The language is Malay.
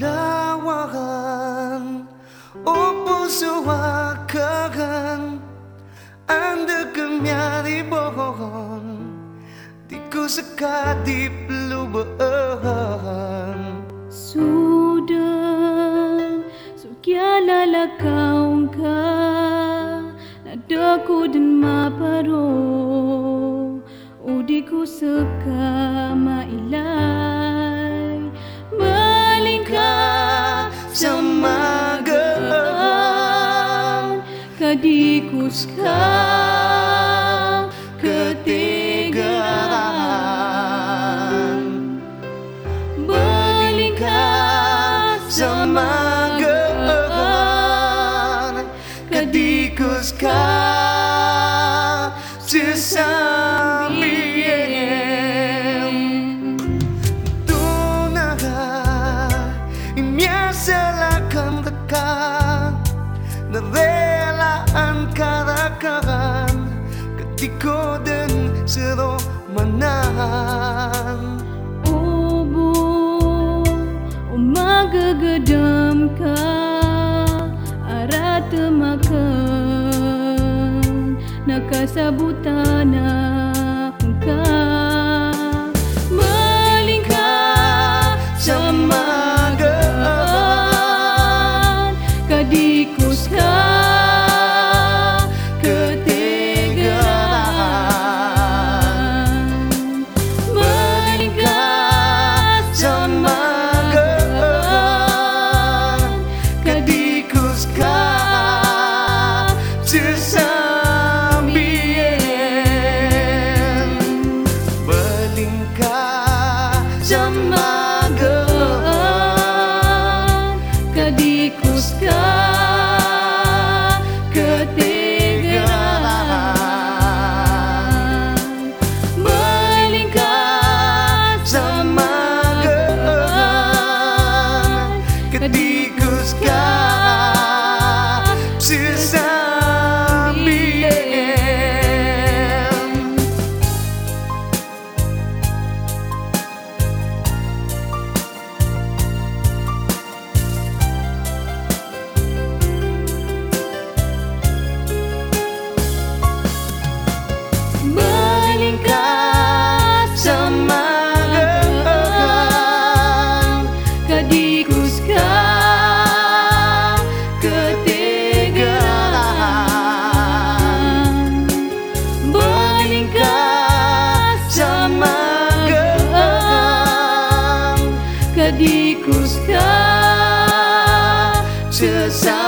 lawakan O puso wakakan Anda kemyari bohong. Di ku sekadip lubaan Sudah Sekian lala kau Nadaku dan maparo Udiku seka mailai gehan Kadiku seka Ketigaan Melingkar Sama gehan Kadikus ka Ketiko dan sero menang Obo Umaga gedam ka Arat makan Nakasabutana Ka Ketigaan Melingkar Sama gehan Ketikus to ce